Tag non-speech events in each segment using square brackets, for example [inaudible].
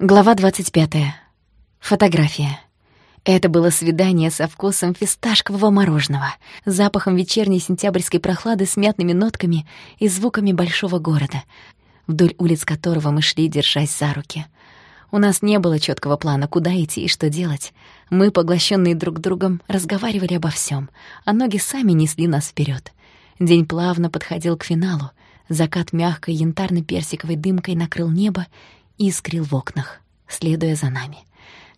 Глава 25. Фотография. Это было свидание со вкусом фисташкового мороженого, запахом вечерней сентябрьской прохлады с мятными нотками и звуками большого города, вдоль улиц которого мы шли, держась за руки. У нас не было четкого плана, куда идти и что делать. Мы, поглощенные друг другом, разговаривали обо всем, а ноги сами несли нас вперед. День плавно подходил к финалу. Закат мягкой янтарно-персиковой дымкой накрыл небо, искрил в окнах, следуя за нами.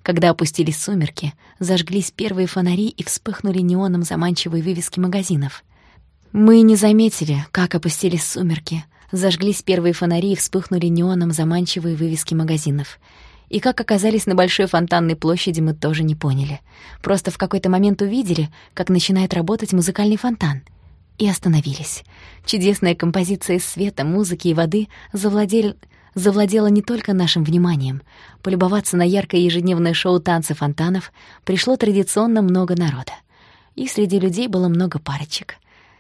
Когда опустились сумерки, зажглись первые фонари и вспыхнули неоном заманчивые вывески магазинов. Мы не заметили, как опустились сумерки, зажглись первые фонари и вспыхнули неоном заманчивые вывески магазинов. И как оказались на большой фонтанной площади, мы тоже не поняли. Просто в какой-то момент увидели, как начинает работать музыкальный фонтан. И остановились. Чудесная композиция из света, музыки и воды завладели завладела не только нашим вниманием. Полюбоваться на яркое ежедневное шоу танцы фонтанов пришло традиционно много народа. И среди людей было много парочек.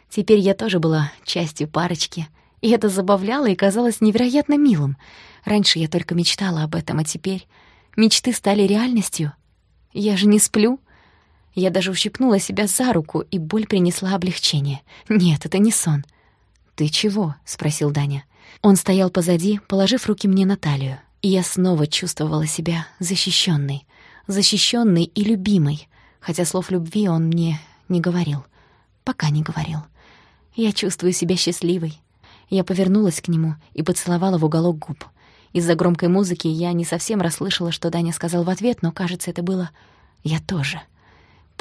Теперь я тоже была частью парочки, и это забавляло и казалось невероятно милым. Раньше я только мечтала об этом, а теперь мечты стали реальностью. Я же не сплю. Я даже ущипнула себя за руку, и боль принесла облегчение. Нет, это не сон. «Ты чего?» — спросил Даня. Он стоял позади, положив руки мне на талию, и я снова чувствовала себя защищенной, защищенной и любимой, хотя слов любви он мне не говорил, пока не говорил. Я чувствую себя счастливой. Я повернулась к нему и поцеловала в уголок губ. Из-за громкой музыки я не совсем расслышала, что Даня сказал в ответ, но, кажется, это было «я тоже».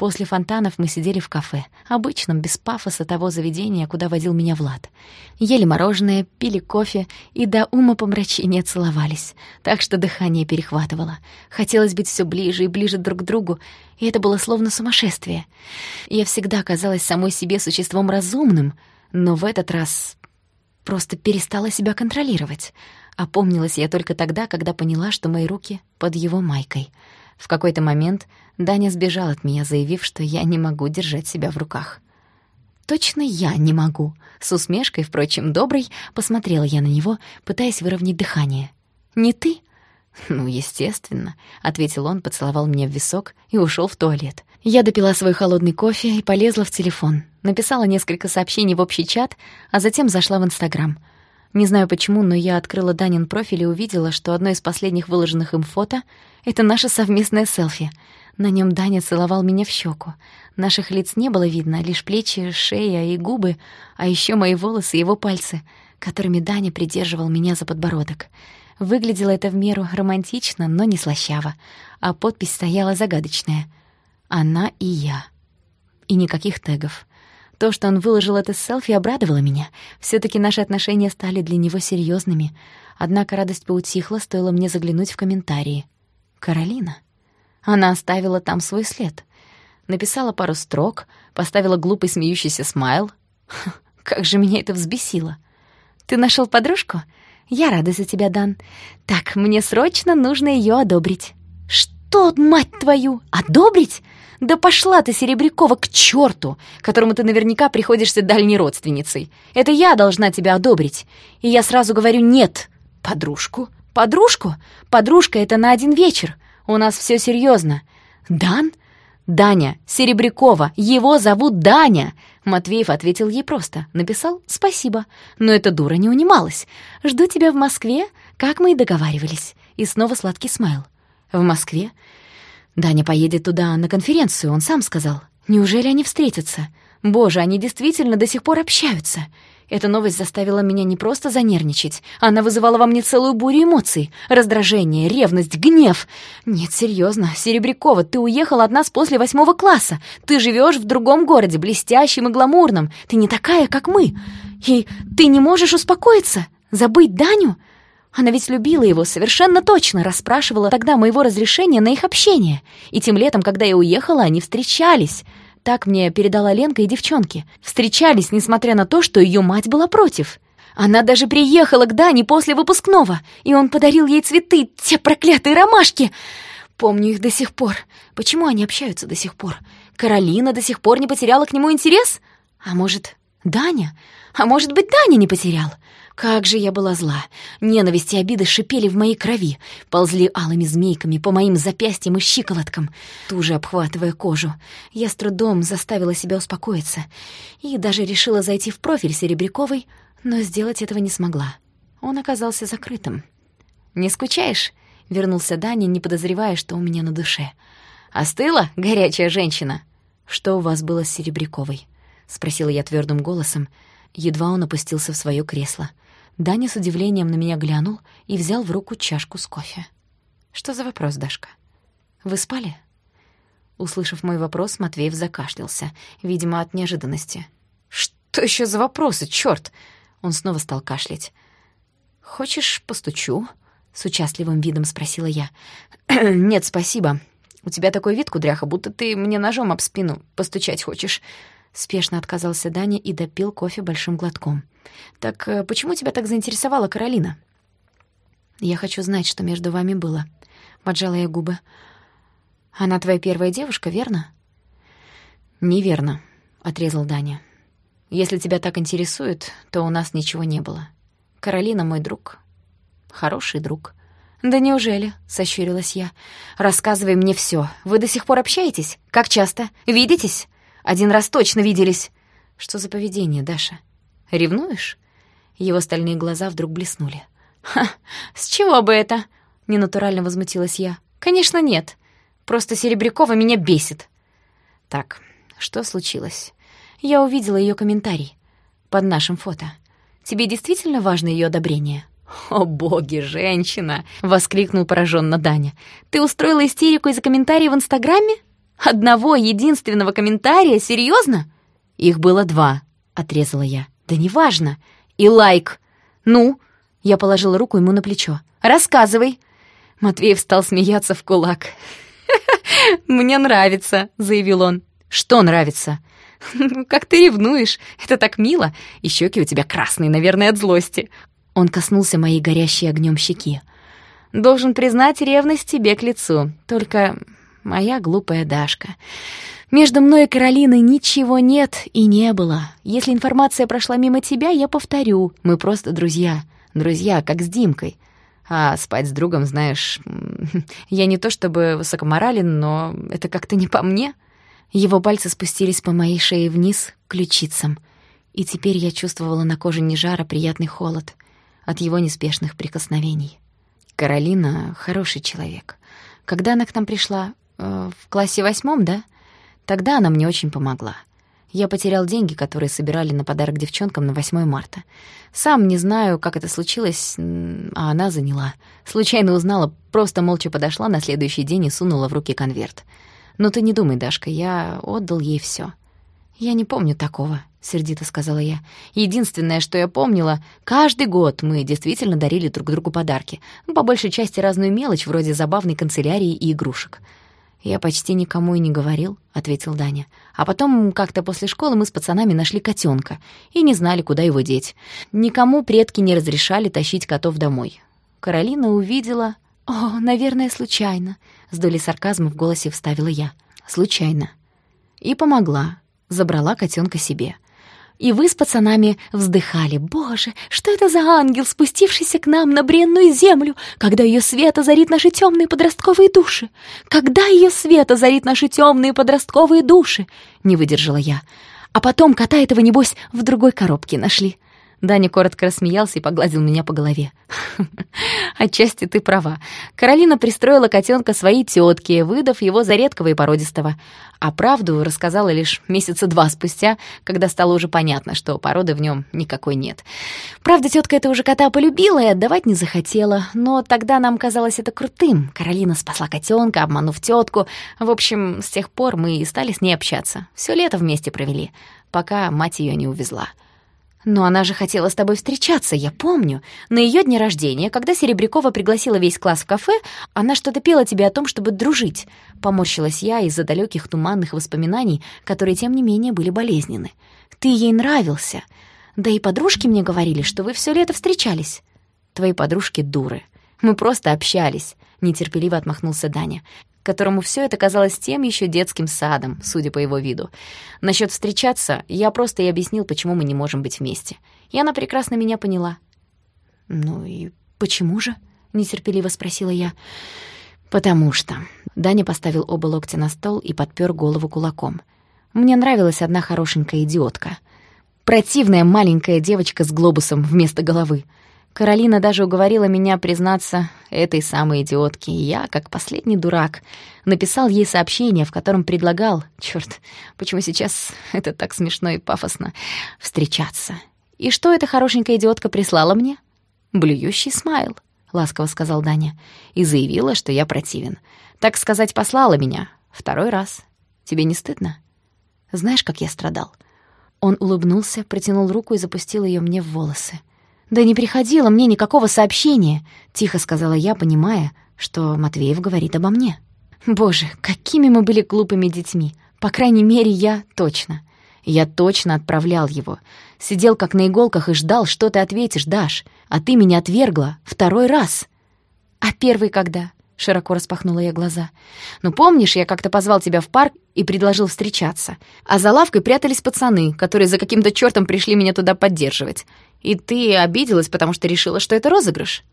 После фонтанов мы сидели в кафе, обычном, без пафоса того заведения, куда водил меня Влад. Ели мороженое, пили кофе и до ума помрачения целовались, так что дыхание перехватывало. Хотелось быть все ближе и ближе друг к другу, и это было словно сумасшествие. Я всегда казалась самой себе существом разумным, но в этот раз просто перестала себя контролировать. Опомнилась я только тогда, когда поняла, что мои руки под его майкой — в какой-то момент Даня сбежал от меня, заявив, что я не могу держать себя в руках. «Точно я не могу!» С усмешкой, впрочем, доброй, посмотрела я на него, пытаясь выровнять дыхание. «Не ты?» «Ну, естественно», — ответил он, поцеловал меня в висок и ушел в туалет. Я допила свой холодный кофе и полезла в телефон. Написала несколько сообщений в общий чат, а затем зашла в Инстаграм — не знаю почему, но я открыла Данин профиль и увидела, что одно из последних выложенных им фото — это наше совместное селфи. На нем Даня целовал меня в щеку. Наших лиц не было видно, лишь плечи, шея и губы, а еще мои волосы и его пальцы, которыми Даня придерживал меня за подбородок. Выглядело это в меру романтично, но не слащаво, а подпись стояла загадочная. «Она и я». И никаких тегов. То, что он выложил это селфи, обрадовало меня. все таки наши отношения стали для него серьезными. Однако радость поутихла, стоило мне заглянуть в комментарии. «Каролина». Она оставила там свой след. Написала пару строк, поставила глупый смеющийся смайл. Как же меня это взбесило. «Ты нашел подружку? Я рада за тебя, Дан. Так, мне срочно нужно ее одобрить». «Что, мать твою, одобрить? Да пошла ты, Серебрякова, к черту, которому ты наверняка приходишься дальней родственницей. Это я должна тебя одобрить. И я сразу говорю «нет». Подружку? Подружку? Подружка — это на один вечер. У нас все серьезно. Дан? Даня, Серебрякова, его зовут Даня. Матвеев ответил ей просто. Написал «спасибо». Но эта дура не унималась. «Жду тебя в Москве, как мы и договаривались». И снова сладкий смайл. «В Москве? Даня поедет туда на конференцию, он сам сказал. Неужели они встретятся? Боже, они действительно до сих пор общаются. Эта новость заставила меня не просто занервничать, она вызывала во мне целую бурю эмоций. Раздражение, ревность, гнев. Нет, серьезно, Серебрякова, ты уехала от нас после восьмого класса. Ты живешь в другом городе, блестящем и гламурном. Ты не такая, как мы. И ты не можешь успокоиться? Забыть Даню? Она ведь любила его совершенно точно, расспрашивала тогда моего разрешения на их общение. И тем летом, когда я уехала, они встречались. Так мне передала Ленка и девчонки. Встречались, несмотря на то, что ее мать была против. Она даже приехала к Дане после выпускного, и он подарил ей цветы, те проклятые ромашки. Помню их до сих пор. Почему они общаются до сих пор? Каролина до сих пор не потеряла к нему интерес? А может, Даня? А может быть, Даня не потерял? Как же я была зла! Ненависть и обиды шипели в моей крови, ползли алыми змейками по моим запястьям и щиколоткам, туже обхватывая кожу. Я с трудом заставила себя успокоиться и даже решила зайти в профиль Серебряковой, но сделать этого не смогла. Он оказался закрытым. «Не скучаешь?» — вернулся Даня, не подозревая, что у меня на душе. «Остыла, горячая женщина?» «Что у вас было с Серебряковой?» — спросила я твердым голосом. Едва он опустился в свое кресло — Даня с удивлением на меня глянул и взял в руку чашку с кофе. «Что за вопрос, Дашка? Вы спали?» Услышав мой вопрос, Матвеев закашлялся, видимо, от неожиданности. «Что еще за вопросы, чёрт?» Он снова стал кашлять. «Хочешь, постучу?» — с участливым видом спросила я. [clears throat] «Нет, спасибо. У тебя такой вид, кудряха, будто ты мне ножом об спину постучать хочешь». Спешно отказался Даня и допил кофе большим глотком. «Так э, почему тебя так заинтересовала Каролина?» «Я хочу знать, что между вами было», — поджала я губы. «Она твоя первая девушка, верно?» «Неверно», — отрезал Даня. «Если тебя так интересует, то у нас ничего не было. Каролина мой друг. Хороший друг». «Да неужели?» — сощурилась я. «Рассказывай мне все. Вы до сих пор общаетесь? Как часто? Видитесь?» Один раз точно виделись. Что за поведение, Даша? Ревнуешь? Его стальные глаза вдруг блеснули. «Ха, с чего бы это?» — ненатурально возмутилась я. «Конечно нет. Просто Серебрякова меня бесит». «Так, что случилось?» Я увидела ее комментарий под нашим фото. «Тебе действительно важно ее одобрение?» «О боги, женщина!» — воскликнул пораженно Даня. «Ты устроила истерику из-за комментария в Инстаграме?» Одного единственного комментария? Серьезно? Их было два, отрезала я. Да неважно. И лайк. Ну? Я положила руку ему на плечо. Рассказывай. Матвеев стал смеяться в кулак. [laughs] «Мне нравится», — заявил он. «Что нравится?» [laughs] «Ну, как ты ревнуешь. Это так мило. И щеки у тебя красные, наверное, от злости». Он коснулся моей горящей огнем щеки. «Должен признать, ревность тебе к лицу. Только моя глупая Дашка. Между мной и Каролиной ничего нет и не было. Если информация прошла мимо тебя, я повторю. Мы просто друзья. Друзья, как с Димкой. А спать с другом, знаешь, [laughs] я не то чтобы высокоморален, но это как-то не по мне. Его пальцы спустились по моей шее вниз, к ключицам. И теперь я чувствовала на коже не жара, приятный холод от его неспешных прикосновений. Каролина — хороший человек. Когда она к нам пришла, Э, в классе восьмом, да? Тогда она мне очень помогла. Я потерял деньги, которые собирали на подарок девчонкам на 8 марта. Сам не знаю, как это случилось, а она заняла. Случайно узнала, просто молча подошла на следующий день и сунула в руки конверт. Но ты не думай, Дашка, я отдал ей все. Я не помню такого, сердито сказала я. Единственное, что я помнила, каждый год мы действительно дарили друг другу подарки. Ну, по большей части разную мелочь, вроде забавной канцелярии и игрушек. «Я почти никому и не говорил», — ответил Даня. «А потом как-то после школы мы с пацанами нашли котенка и не знали, куда его деть. Никому предки не разрешали тащить котов домой. Каролина увидела... «О, наверное, случайно», — с долей сарказма в голосе вставила я. «Случайно». И помогла. Забрала котенка себе. И вы с пацанами вздыхали. Боже, что это за ангел, спустившийся к нам на бренную землю, когда ее свет озарит наши темные подростковые души? Когда ее свет озарит наши темные подростковые души? Не выдержала я. А потом кота этого, небось, в другой коробке нашли. Даня коротко рассмеялся и погладил меня по голове. [laughs] «Отчасти ты права. Каролина пристроила котенка своей тетке, выдав его за редкого и породистого. А правду рассказала лишь месяца два спустя, когда стало уже понятно, что породы в нем никакой нет. Правда, тетка это уже кота полюбила и отдавать не захотела, но тогда нам казалось это крутым. Каролина спасла котенка, обманув тетку. В общем, с тех пор мы и стали с ней общаться. Все лето вместе провели, пока мать ее не увезла. «Но она же хотела с тобой встречаться, я помню. На ее дне рождения, когда Серебрякова пригласила весь класс в кафе, она что-то пела тебе о том, чтобы дружить». Поморщилась я из-за далеких туманных воспоминаний, которые, тем не менее, были болезненны. «Ты ей нравился. Да и подружки мне говорили, что вы все лето встречались». «Твои подружки дуры. Мы просто общались», — нетерпеливо отмахнулся Даня которому все это казалось тем еще детским садом, судя по его виду. Насчет встречаться, я просто и объяснил, почему мы не можем быть вместе. И она прекрасно меня поняла. «Ну и почему же?» — нетерпеливо спросила я. «Потому что...» Даня поставил оба локтя на стол и подпер голову кулаком. «Мне нравилась одна хорошенькая идиотка. Противная маленькая девочка с глобусом вместо головы. Каролина даже уговорила меня признаться этой самой идиотке, и я, как последний дурак, написал ей сообщение, в котором предлагал, чёрт, почему сейчас это так смешно и пафосно, встречаться. И что эта хорошенькая идиотка прислала мне? Блюющий смайл. — ласково сказал Даня, и заявила, что я противен. Так сказать, послала меня. Второй раз. Тебе не стыдно? Знаешь, как я страдал?» Он улыбнулся, протянул руку и запустил ее мне в волосы. «Да не приходило мне никакого сообщения», — тихо сказала я, понимая, что Матвеев говорит обо мне. «Боже, какими мы были глупыми детьми! По крайней мере, я точно. Я точно отправлял его. Сидел как на иголках и ждал, что ты ответишь, Даш. А ты меня отвергла второй раз. А первый когда? Широко распахнула я глаза. «Ну, помнишь, я как-то позвал тебя в парк и предложил встречаться. А за лавкой прятались пацаны, которые за каким-то чертом пришли меня туда поддерживать. И ты обиделась, потому что решила, что это розыгрыш?»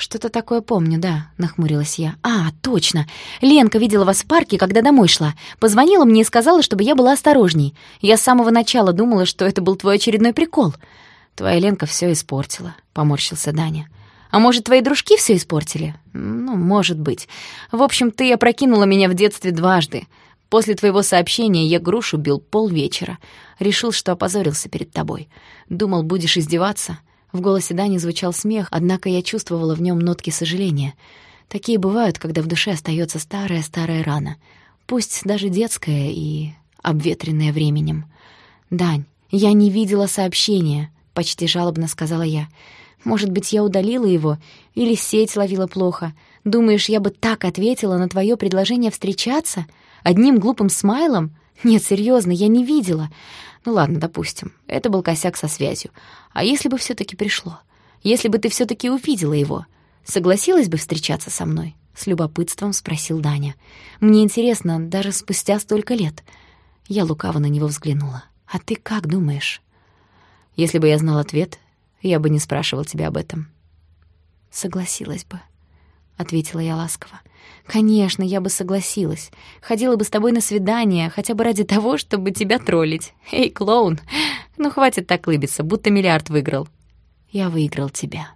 «Что-то такое помню, да», — нахмурилась я. «А, точно. Ленка видела вас в парке, когда домой шла. Позвонила мне и сказала, чтобы я была осторожней. Я с самого начала думала, что это был твой очередной прикол». «Твоя Ленка все испортила», — поморщился Даня. «А может, твои дружки все испортили?» «Ну, может быть. В общем, ты опрокинула меня в детстве дважды. После твоего сообщения я грушу бил полвечера. Решил, что опозорился перед тобой. Думал, будешь издеваться». В голосе Дани звучал смех, однако я чувствовала в нем нотки сожаления. Такие бывают, когда в душе остается старая-старая рана, пусть даже детская и обветренная временем. «Дань, я не видела сообщения», — почти жалобно сказала я. «Может быть, я удалила его или сеть ловила плохо? Думаешь, я бы так ответила на твое предложение встречаться? Одним глупым смайлом? Нет, серьезно, я не видела. Ну ладно, допустим, это был косяк со связью. А если бы все таки пришло? Если бы ты все таки увидела его, согласилась бы встречаться со мной? С любопытством спросил Даня. Мне интересно, даже спустя столько лет. Я лукаво на него взглянула. А ты как думаешь? Если бы я знал ответ, я бы не спрашивал тебя об этом. Согласилась бы, ответила я ласково. «Конечно, я бы согласилась. Ходила бы с тобой на свидание, хотя бы ради того, чтобы тебя троллить. Эй, клоун, ну хватит так лыбиться, будто миллиард выиграл». «Я выиграл тебя»,